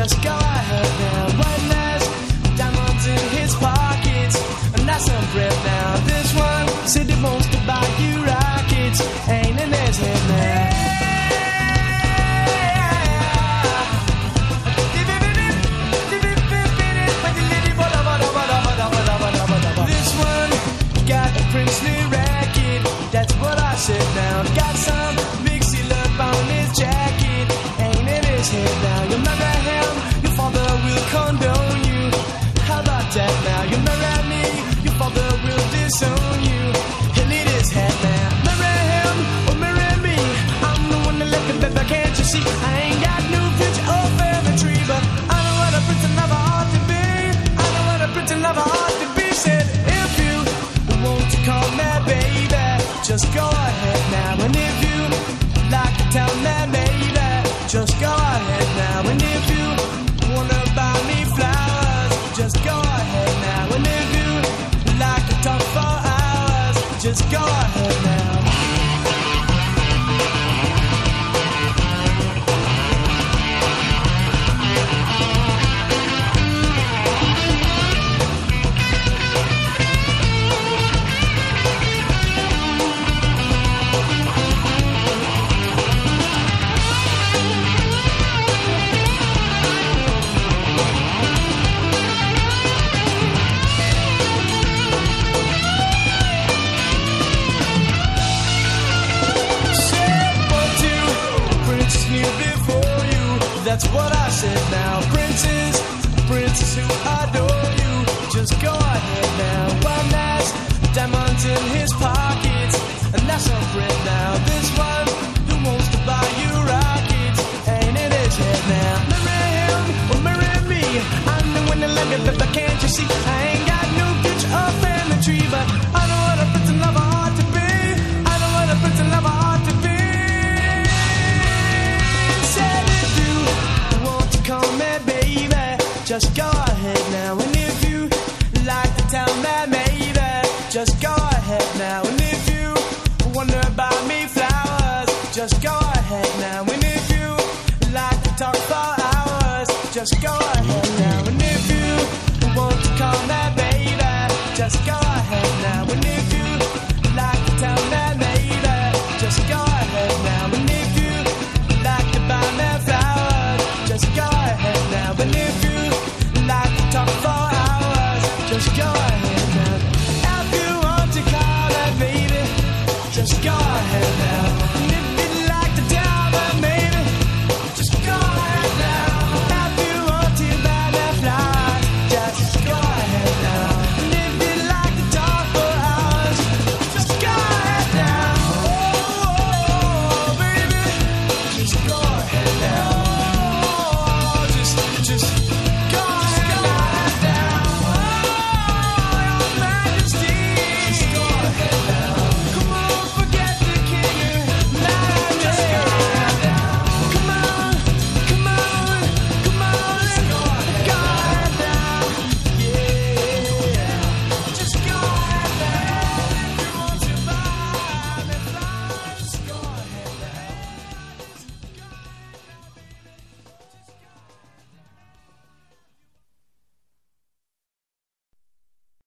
ahead now. One last diamonds in his pockets, and that's some bread now. This one said he wants to buy you rockets, ain't in his head now. This one got a princely racket. That's what I said now. Got some mixy love on his jacket. Ain't in his head now. You. Now. Marry him or marry me. I'm the one that left the baby, can't you see? I ain't got no future or family tree, but I know what a and lover ought to be. I a to be. Said if you want to baby, just go ahead now. And if now. That's what I said now. Princes, princes who adore you. Just go ahead now. One has diamonds in his pockets, and that's a friend just go ahead now. And if you like to tell me maybe, just go ahead now. And if you wonder about me flowers, just go ahead now. And if you like to talk for hours, just go ahead just go ahead now.